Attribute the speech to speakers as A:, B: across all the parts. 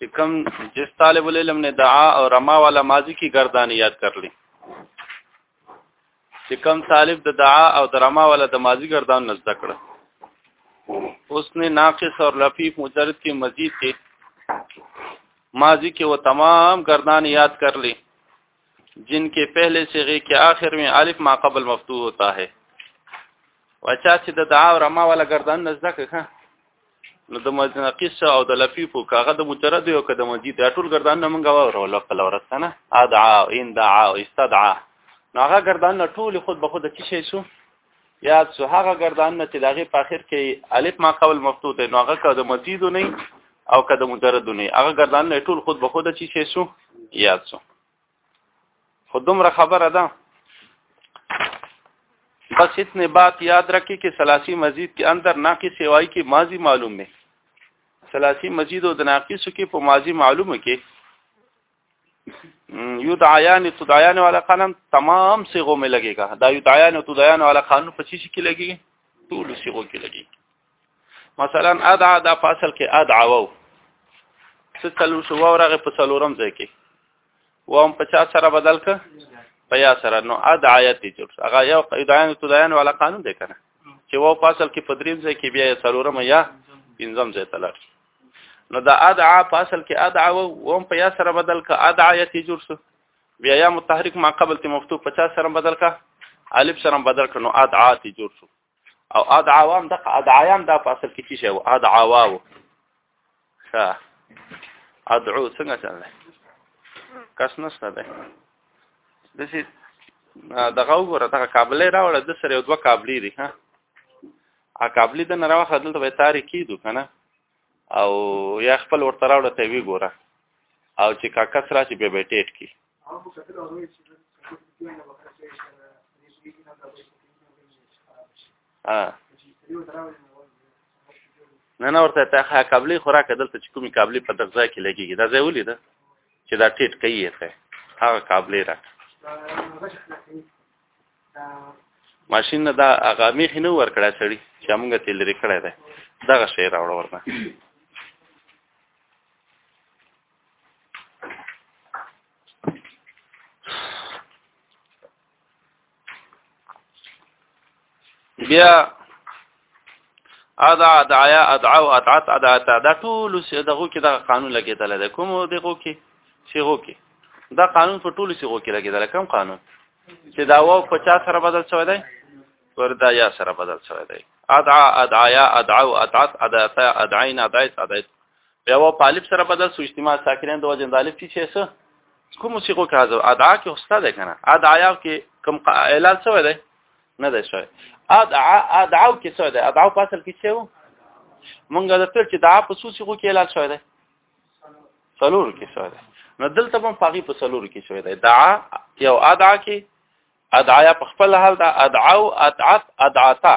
A: چې کوم جس طالب العلم نے دعا او رما والا ماضی کی گردان یاد کر لی چې کوم طالب د دعا او د رما والا د ماضی گردان نزد کړ اس نے ناقص اور لفیف مجرد کی مزید تھی ماضی کې و تمام گردان یاد کر لی جن کې پہلے صيغه کې آخر میں الف ما قبل مفتوح ہوتا ہے وچا چې د دعا او رما ولا گردان نزدکه ها نو د مزنه قصه او د لفیفو کاغه د مجرد یو کده مزید ټول گردان نه منګا ورو لکه لورستنه ادعا او ان دعا او استدعا نو هغه گردان ټول خود به خود چی شي شو یاد شو هغه ګردانونه چې دغه په اخر کې الف ما قبل مفتوح دی نو هغه که د مزید نه او که د مجرد نه هغه ګردانونه ټول خود به خود چی شي شو یاد شو خودمره خبره ده بس اتنے بات یاد رکھیں کہ سلاسی مزید کے اندر ناقص سوائی کی ماضی معلوم ہے سلاسی مزید و ناقص کی په ماضی معلومه کې یدعیان تدعیان والا قانون تمام صيغو میں لگے گا دا یدعیان او تدعیان والا قانون په چی کې لګي ټول صيغو کې لګي مثلا ادعا دا فاصل کې ادعا وو ستلو شو ورغه په سلورم ځای کې و هم 50 سره بدل ک په یا سره نو ادعایت دي جوړ هغه یو یدعیان تدعیان والا قانون دی کنه چې و فاصل کې په دریم ځای کې بیا سلورم یا پنځم ځای تلل نو دا ادعا په اصل کې ادعا و هم په یا سره بدل کا ادعا یتی جور سو بیا یا متحرک ما قبل ته مفتوح 50 سره بدل کا الف سره بدل کا نو ادعا تی جور سو او ادعا وام د ادعایان دا په اصل کې څه شی و ادعا واو ښه ادعو څنګه چلنه کس نشته ده د سي دغه وګوره دغه کابلې راوړل د سره یو دوه کابلې دي ها ا کابلی د نه راوخه دلته به تاریخ کیدو کنه او یا خپل ورته راوړ ته وی ګوره او چې کاکا سره چې به بیټیټ کی نه نه ورته ته ښه قبلي خوراک دلته چې کومي قبلي په دغه ځای کې لګيږي دا ځای ولې ده چې دا ټیټ کوي ښه هغه قبلي راک ماشین نه دا هغه میخ نه ور کړه سړی چې موږ ته لري کړه ده دغه شی راوړ ورته بیا ادا ادعیا ادعا او ادعت ادعت دا ټول دغه کې دغه قانون لګیدل ده کوم دغه کې صيغو کې دا قانون په ټول صيغو کې لګیدل کوم قانون چې دا واو په چا سره بدل شوی دی وردا یا سره بدل شوی دی ادعا ادعیا ادعا او ادعت ادعت ادعین ادعت ادعت بیا و طالب سره بدل سو اجتماع ساکرین د وجه طالب چې څه کوم صيغو کې حاضر ادعا کې هستا ده کنه ادعیا کې کوم اعلان شوی دی نه دی شوی ادعا ادعا کې څه دی ادعا په اصل کې څه وو مونږ د تر چې دعا په سوسی خو کې اعلان شوی دی څلور کې څه دی نو دلته هم پاغي په څلور کې څه دی دعا یو ادعا کې ادعا په خپل حال دا ادعا او ادعت ادعتا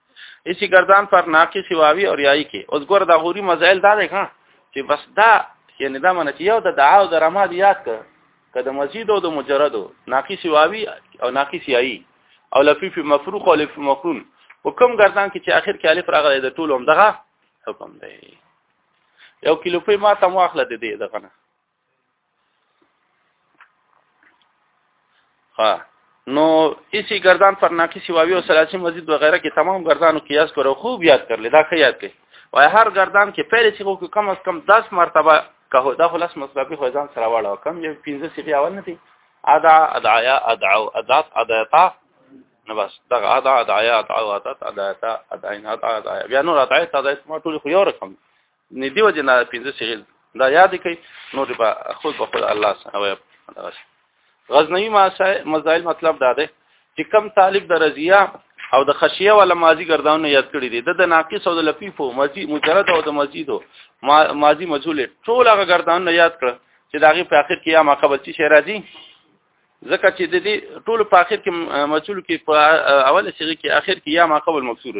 A: اسی گردان پر ناقی سواوی او ریایی کې اوس ګور دا غوري مسائل دا دی ښا چې بس دا یعنی دا معنی چې یو د دعا او د رما دی یاد کړ که د مزید او د مجرد ناقی سواوی او ناقی سیایی او لفیف مفروخ او لفیف مقرون او کوم گردان کې چې اخر کې الف راغلی د ټولو هم دغه حکم دی یو کیلو په ما تم واخله د دې دغه نه ها نو اسی گردان پر ناقی سواوی او سلاسی مزید وغیرہ کې تمام گردانو قیاس کرو خوب یاد کر لیدا خی یاد کړئ وای هر گردان کې پہلے سیغو کې کم از کم 10 مرتبه کهو دا خلاص مصرفي خو ځان سره واړه کم یو 15 سیغه اول نه دي ادا ادعیا ادعو ادات ادعتا نو بس دا ادا ادعیا ادعو ادات ادعتا ادعین ادعا ادعا بیا نور ادعا ادعا ما ټول خو یو رقم نه دیو جنا پنځه سیل دا یاد کړئ نو دی په خود په خود الله سره غزنوي مسائل مطلب دا دی چې کم طالب د رضیه او د خشیه ولا ماضی ګرداونه یاد کړی دی د ناقص او د لفیفو ماضی مجرد او د مزیدو ماضی مجهول ټول هغه ګرداونه یاد کړ چې دا غي په اخر کې یا ما قبل چې شی راځي ځکه چې د دې ټول په اخر کې مجهول کې په اوله صيغه کې اخر کې یا ما قبل مکسور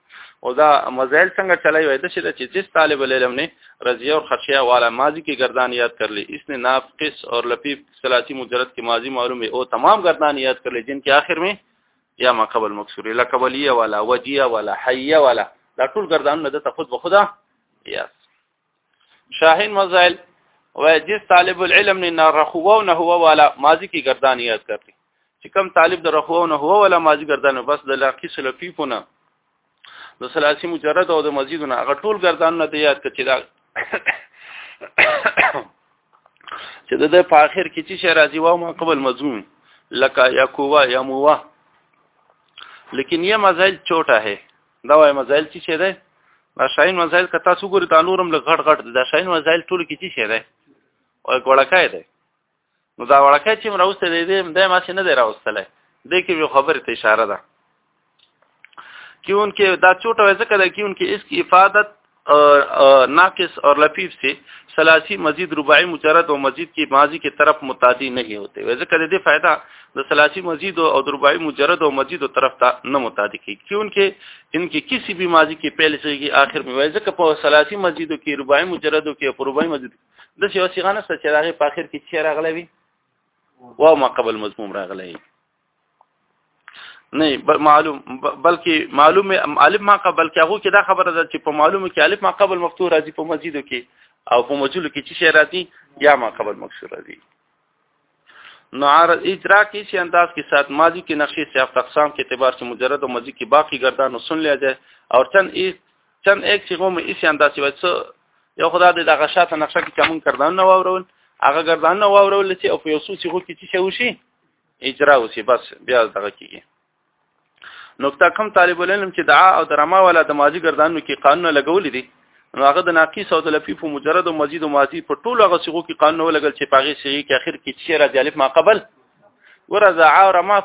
A: او دا مزایل څنګه چلای وای د چې د جس طالب العلم نے رضیه اور خشیه والا ماضی کی گردان یاد کر لی اس نے نافقس اور لفیف ثلاثی مجرد کی ماضی معلوم ہے او تمام گردان یاد کر لی جن کے آخر میں یا ما قبل مکسور لکبلیه والا وجیه والا حیه والا دا ټول گردان نه د تخود بخدا یاد شاهین مزایل و جس طالب العلم نے نہ رخوا نہ ہوا والا ماضی کی گردان یاد کرتی چې کم طالب د رخوا نہ ہوا والا ماضی گردان بس د لاقی سلفی پونه د سلاسی مجرد او د مزید نه غټول گردان نه یاد کړي دا چې د په اخر کې چې شرازی و ما قبل مضمون لکه یکوا یموا لیکن یہ مزایل چھوٹا ہے دا وای مزایل چې شه دی دا شاین مزایل که تاسو ګورئ دا نورم لږ غټ غټ دا شاین مزایل ټول کې چې شه دی او ګړکای دی نو دا وړکای چې مروسته دی دی د ما څه نه دی راوستله د کې یو خبره ته اشاره ده کیونکه دا چوټه ځکه ده کیونکه اس کی افادت ناقص اور لفیف سے سلاسی مزید رباعی مجرد او مزید کی ماضی کی طرف متعدی نہیں ہوتے ویسے کدی دی فائدہ د سلاسی مزید او رباعی مجرد او مزید و طرف تا نه متعدی کی کیونکہ ان کی کسی بھی ماضی کی پہلے سے کی آخر میں ویسے کہ په سلاسی مزید او کی رباعی مجرد او کی رباعی مزید د سی وسیغانه سچراغه په اخر کی چیرغلوی و ما قبل مضموم راغلی نه معلوم بلکې معلوم الف ما قبل کې هغه کې دا خبره ده چې په معلومه کې الف ما قبل مفتوح راځي په مزیدو کې او په مجلو کې چې شی راځي یا ما قبل مکسور راځي نو عرض اجرا کې چې انداز کې سات ماضی کې نقشې سیاق اقسام کې اعتبار چې مجرد او مزید کې باقی گردان او سن لیا جائے او چند ایس چند ایک چې هم ایس انداز کې وڅ یو خدای د غشات نقشه کې کوم کردان نه واورول هغه گردان نه واورول چې او په یوسو چې خو کې چې شوشي اجرا وسی بس بیا دغه کیږي نقطه کم طالب العلم چې دعا او درما ولا د ماضی ګردانو کې قانون لګولې دي نو هغه د ناقص او د لفی په مجرد او مزید او ماضی په ټولو هغه صيغو کې قانون ولګل چې پاغي صيغه کې اخر کې چې را د الف ما قبل ورزع او رما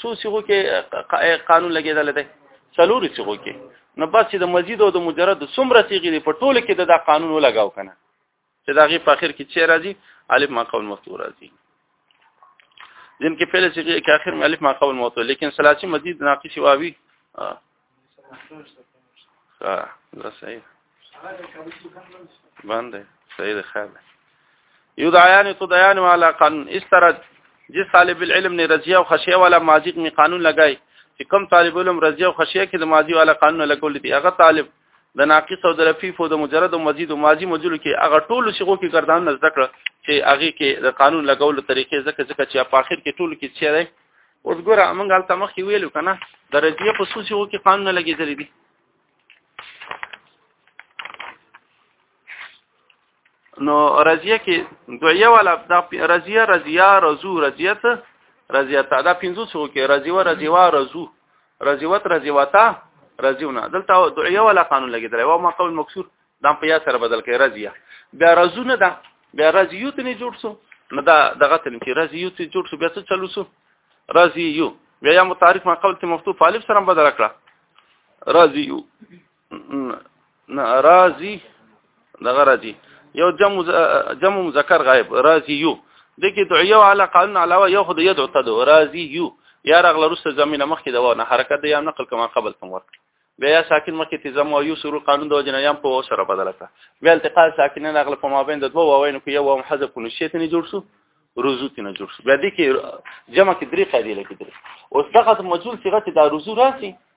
A: سو صيغو کې قانون لګیدل دی څلور صيغو کې نو بس چې د مزید او د مجرد څومره صيغې دي په ټولو کې د دا قانون ولګاو کنه چې دا غي په اخر کې چې راځي الف ما قبل موت راځي ځین کې فعل صيغه کې اخر مې الف ما قبل موت لیکن ثلاثي مزید ناقص واوي ها دا صحیح باندې صحیح ده خیر یدعیان تدعیان والا قن اس طرح جس طالب العلم نے رضیه او خشیه والا ماضی می قانون لګای چې کم طالب علم رضیه او خشیه کې د ماضی والا قانون لګول دي هغه طالب د ناقص او د لفیف او د مجرد او مزید او ماضی مجلو کې هغه ټول شغو کې کردان نه ذکر چې هغه کې د قانون لګولو طریقې ځکه ځکه چې په اخر کې ټول کې چیرې اوس ګوره موږ هلته مخکې ویلو که نه د رضیه په څو څېغو کې قانونه لګېدلي دي نو رضیه کې دویه والا دا رضیه رضیه رزو رضیت رضیت دا پنځو څو کې رضیوه رضیوا رزو رضیوت رضیواتا رضیونه دلته دویه والا قانون لګیدل او ما قول مکسور دا په یا سره بدل کې رضیه بیا رزونه دا بیا رضیوت نه جوړ سو نو دا دغه تل کې رضیوت جوړ سو بیا څه چلو سو رضیو بیا یا متعارف ما قول ته مفتوح فالف سره بدل کړه رضیو نه راضی دغه راضی یو جمع جمع مذکر غائب راضی یو د کې دعیه علی قانون علاوه یو خدای یدعو تدو راضی یو یا رغله رسته زمينه مخکې دا ونه حرکت دی یا نقل کما قبل تم ورک بیا یا ساکن مخکې تزم او یو سرور قانون د وجنه یم په وسره بدل کړه بیا التقاء ساکن نه غل په مابین د دوه واوین کو یو هم حذف کونه شیت نه جوړ شو رزو تی نه جوړ شو بیا دې کې جمع کې درې قاعده لکه درې اوس دغه مجهول صيغه ته دا رزو راسي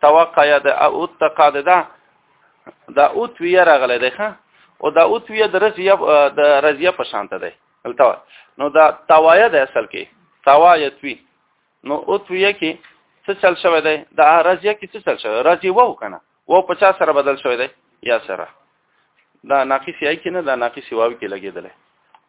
A: توقع یا د او تقا د دا د او تویه راغلی دی ښه او د او تویه د رضیه د رضیه په شان ته دی دلته نو دا توایا د اصل کې توایا توی نو او تویه کې څه چل شوی دی د رضیه کې څه چل شوی رضی وو کنه وو 50 سره بدل شوی دی یا سره دا ناقص یای کې نه دا ناقص واو کې لګیدل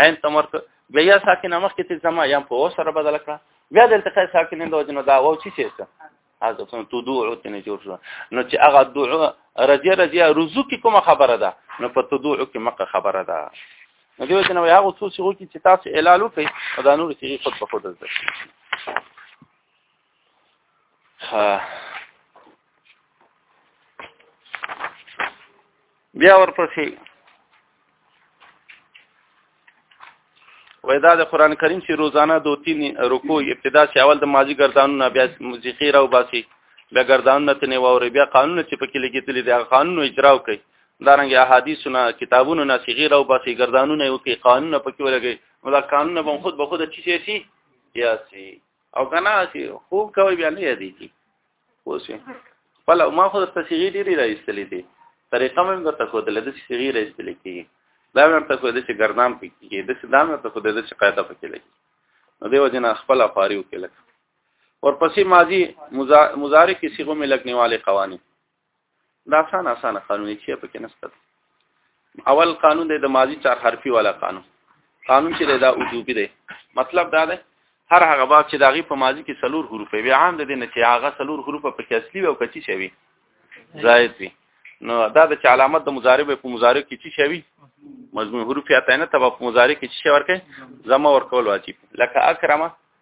A: عین تمر بیا یا ساکن مخ کې ته زما یا په سره بدل کړه بیا د التقاء ساکن د وجنه دا و چې څه هغه څنګه تو دوه تنه جوړ شو نو چې هغه دوه رضی رضی رزق کې کومه خبره ده نو په تو دوه کې مکه خبره ده نو دیو چې نو هغه څو څو کې چې تاسو اعلان وکړي دا نور چې خود په خود ده بیا ورپسې وای دا د قران کریم چې روزانه دوه تین رکوع ابتدا چې اول د ماضی ګردانونه بیا موسیقي راو باسي بیا ګردانونه تنه ووري بیا قانون چې پکې لګیتلې دا قانون اجرا کوي دارنګ احادیثونه کتابونه ناسیغي راو باسي ګردانونه یو کې قانون پکې ولګي نو دا قانون به خود به خود چی شي سیاسي او کنه چې خوب کوي بیا نه یادې کی اوسه بل ما خو د تسیغی ډیری راځلې دي طریقه مې د تکو د لدې صغیر استل کیږي دا مې ته خو د چې ګردان پکې کې د سلام ته خو د چې قاعده پکې لګي نو دیو جن خپل افاری وکړه ورپسې ماضی مضارع کې صيغو مې لګنیواله قوانين دا آسان آسان قانون چې په کې نسته اول قانون دی د ماضی چار حرفي والا قانون قانون چې دا وجوبي دی مطلب دا دی هر هغه باب چې داغي په ماضی کې سلور حروف وي عام د دې نه چې هغه سلور حروف په کې اصلي او کچي شوی زائد وي نو دا د چې علامت د مضارع په مضارع کې چی شوی مضمون حروف یا تنه تبع په مضارع کې چی ورکه زما ورکول واجب لکه اکرمه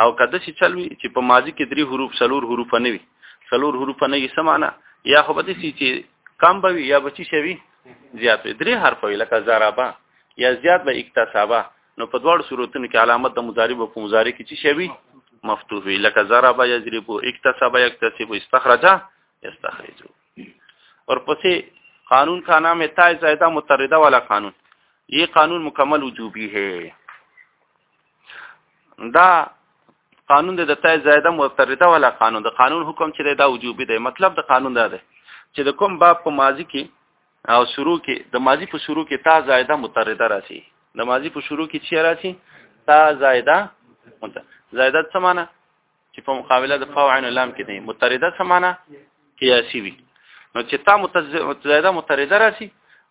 A: او کده چې چلوي چې په ماضي کې درې حروف څلور حروف نه وي څلور حروف نه یې سمانه یا خو به دې چې کم به وي یا به چې شوي زیات وي درې حرف وي لکه زرابا یا زیات به اکتسابا نو په دواړو صورتونو کې علامت د مضارع په مضارع کې چې شوي مفتوح وي لکه زرابا یا زریبو اکتسابا یا اکتسابو استخرجا استخرجو ورپسې قانون کا نام ہے تائے زائدہ متردہ والا قانون یہ قانون مکمل وجوبی ہے دا قانون د تای زائده مترده ولا قانون د قانون حکم چې دا وجوبي دی مطلب د قانون دا دی چې د کوم باب په ماضی کې او شروع کې د ماضی په شروع کې تا زائده مترده راشي د ماضی په شروع کې چی راشي تا زائده زائده څه معنی چې په مقابله د فاو عین لام کې دی مترده سمانه قیاسی وي نو چې تا متزایده مترده راشي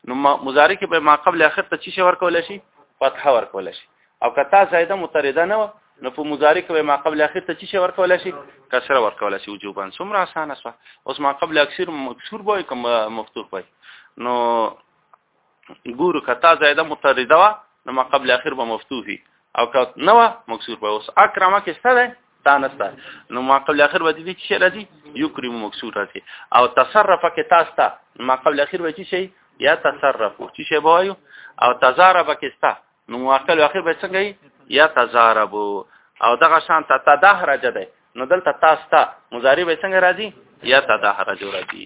A: نو مضارع کې به ما قبل اخر ته چی شي ورکول شي فتح ورکول شي او کتا زایده مترده نه نو په مضارع کې به ما قبل اخر ته چی شي ورکول شي کسره ورکول شي وجوبا سمرا اسانه سو اوس ما قبل اکثر مکسور بوي کوم مفتوح بوي نو ګورو کتا زائده مترده وا نو ما قبل اخر به مفتوحي او که نه وا مکسور به اوس اکرمه کې څه ده دا نسته نو ما قبل اخر به دي چې راځي یکرم مکسور راځي او تصرف کې تاسو ته ما قبل اخر به چې شي یا تصرف چې شي به وایو او تزارب کې ستا نو ما قبل اخر به څنګه یا تزارب او دغه شان ته تدهرج ده نو دلته تاسو ته مضارع به څنګه راځي یا تدهرج راځي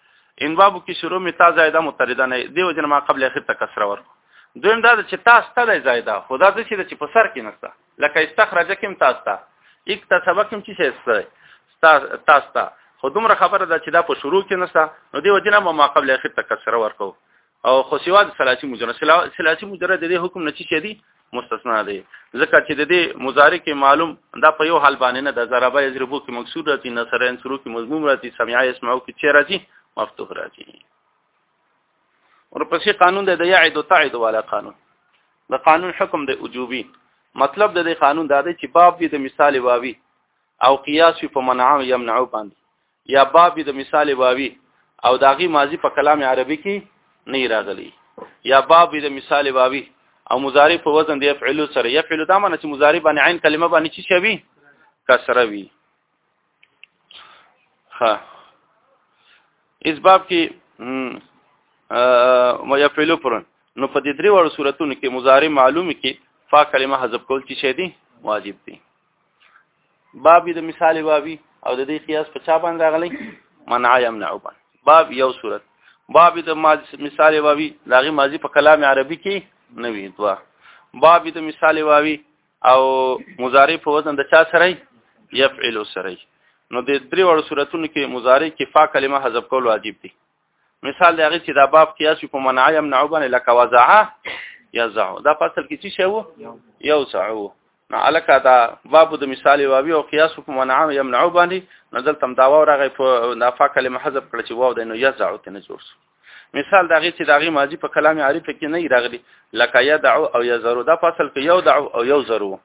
A: ان بابو کې شروع می تا زائده مترده نه دیو جن ما قبل اخر ته کسره ور دویم دا چې تا ستله زائده خدا د چې چې په سر کې نستا لکه استخرج کوم تا ستا یک تا سبق کوم چې ستا ستا تا ستا خو دومره خبره ده چې دا په شروع کې نستا نو دیو جن ما قبل اخر ته کسره ور کو او خو سوا د ثلاثي مجرد ثلاثي مجرد د دې حکم نه چي دي مستثنا دی ځکه چې د دې مضارع کې معلوم دا په یو حال باندې نه د ضربه یضربو کې مکسور راځي نصر انصرو کې مضموم راځي سمع اسمعو کې چې راځي مفتوح راځي ورپسې قانون د یعد او تعد والا قانون د قانون حکم د وجوبي مطلب د دې قانون دا دی چې باب دې د مثال واوي او قیاس په منع او یمنع باندې یا باب د مثال واوی او داغي ماضی په کلام عربي کې نه راغلی یا باب د مثال واوی او مضارع په وزن دی فعل سره یفعل دا معنی چې مضارع باندې عین کلمه باندې چی شوی کسره وی ها اس باب کې ما یفعل پر نو په دې درې وړو صورتونو کې مضارع معلوم کې فا کلمه حذف کول چې شې دي واجب دي باب د مثال بابي او د دې قیاس په چا باندې راغلی منع یمنع باندې باب یو صورت باب د مثال بابي داغي ماضی په کلام عربي کې نه وی دوا باب د مثال بابي او مضارع په وزن د چا سره یفعل سره نو د درې وړو صورتونو کې مضارع کې فا کلمه حذف کول واجب دي مثال دی هغه چې دا باب قیاس په منع یمنع باندې لکه وزعه یزع دا فصل کې څه شی وو یو سعو نو الکه دا باب د مثال واوی او قیاس په منع یمنع باندې نزل تم دا وره غي په نافع کلمه حذف کړ چې واو د نو یزع ته نه جوړ مثال دا غي چې دا غي ماضی په کلام عارف کې نه راغلی لکه یدع او یزرو دا فصل کې یو دع او یو زرو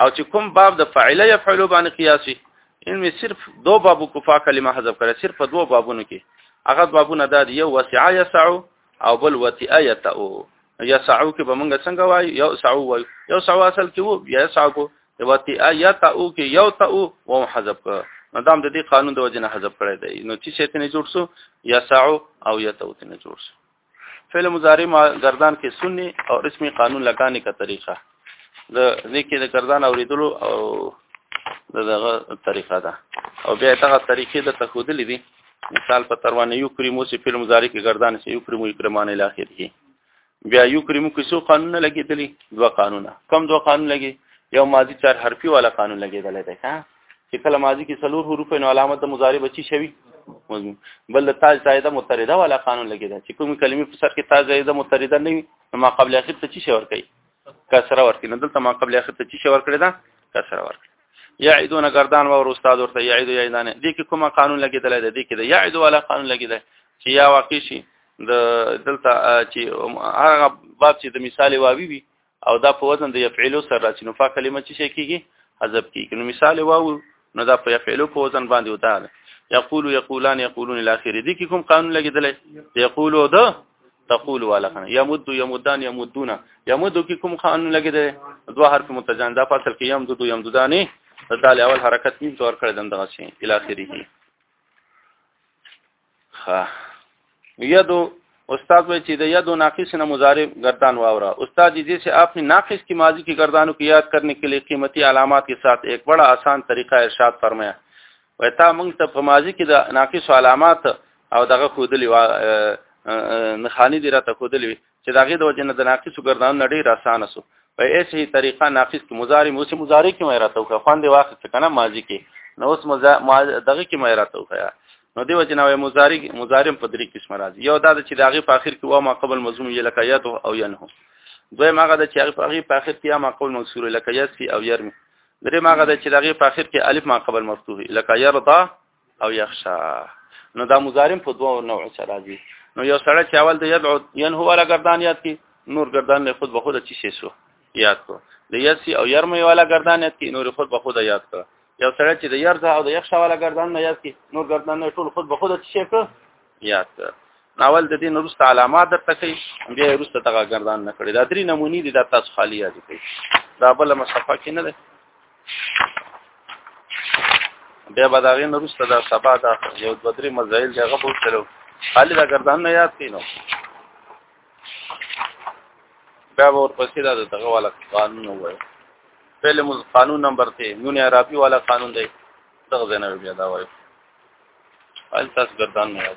A: او چې کوم باب د فاعل يفعل باندې قياسي ان می صرف دو بابو کفا کلمه حذف کړه صرف په دوه بابونو کې هغه بابونه دا یو وسع يسع او بل وتئ يتئ يسعو کې به مونږ څنګه وای یو سعو وای یو سعو اصل کې وو یا سعو کو وتئ يتئ کې یو تئ و حذف کړه نو دام د دې قانون د وجنه حذف کړی دی نو چې شیطان جوړ سو يسعو او يتئ ته جوړ سو فعل مضارع ما گردان کې سني او اسمي قانون لګانې کا طریقه د نیکه د گردان اوریدلو او دغه طریقه ده او بیا دغه طریقې د تخودلې دي مثال په تروانه یو کریمو سي فعل مضارع کې گردان سي یو کریمو اکرمان الی اخره بیا یو کریمو کې څو قانون لګیدلې دوه قانونه کم دوه قانون لګي یو ماضی چار حرفي والا قانون لګیدل دی ها چې کله ماضی کې څلور حروف نو علامت د مضارع بچی شوی مضمون بل تا زائده مترده ولا قانون لګیدا چې کوم کلمې په سر کې تا زائده مترده نه وي نو ما قبل اخر ته چی شور کوي کسره ورکړي نه دلته ما قبل اخر ته چی شور کړی دا کسره ورکړي یعیدون گردان و استاد ورته یعید یعیدان دې کې کومه قانون لګیدل دی دې کې د یعید ولا قانون لګیدل چې یا واقع شي د دلته چې هغه باب چې د مثال واوی وي او دا په وزن د يفعلو سره راځي نو فا کلمه چې شي کیږي حذف کیږي نو مثال واو نو دا په يفعلو په وزن باندې وتا ده یقول یقولان یقولون الی اخر دي کې کوم قانون لګیدل یقول او ده تقول والا کنه یمد یمدان یمدون یمد کې کوم قانون لګیدل دوه حرف متجان دا فصل کې یمد دو یمدانی دا اول حرکت نیم تور کړی دغه شی الی اخره ها یدو استاد وای چې د یدو ناقص نه مضارع گردان واورا استاد جی جیسے آپ نے ناقص کی ماضی کی گردانوں کو یاد کرنے کے لیے قیمتی علامات کے ساتھ ایک بڑا آسان طریقہ ارشاد فرمایا وای تا موږ ته په ماضی کې د ناقص علامات او دغه خودلی نخانی دی راته خودلی چې دا غي د وجه نه د ناقص ګردان نه ډیر اسانه سو په ایسه طریقه ناقص کې مضارع مو سه مضارع کې مې راته وکړه خوان دی واخې څه کنه ماضی کې نو اوس دغه کې مې راته وکړه نو دی وجه نه مضارع مضارع په درې قسم راځي یو دا چې داغه په اخر کې و ما قبل مضمون یې لکه یاد او ینه دوی ماغه د چې هغه په اخر په اخر کې ما قبل مکسور لکه یسی او یرمی درې ماغه د چې داغه په اخر کې الف ما قبل مفتوح لکه یرضا او یخشا نو دا مضارم په دوه نوع سره راځي نو یو سره چې اول د یدعو ین هو ولا گردان یاد کی نور گردان له خود به خود چی شي سو یاد کو د یسی او یرمی ولا گردان یاد کی نور خود به خود یاد کو یو سره چې د یرزا او د یخشا ولا گردان نه یاد کی نور گردان نه ټول خود به خود چی شي کو یاد کړ ناول د دې نورست علامات درته کوي بیا ورسته دغه ګردان نه کړی دا درې نمونې دي دا تاسو خالی یاد کړئ دا بل مصفه کې نه ده بیا به دا غي نورسته دا سبا دا یو دوه درې مزایل دی هغه به چلو خالی دا ګردان نه یاد کینو بیا به ورپسې دا دغه والا قانون وایي فعل مز قانون نمبر 3 یونی عربي والا قانون دی دغه ځای نه بیا دا وایي التاس گردان نه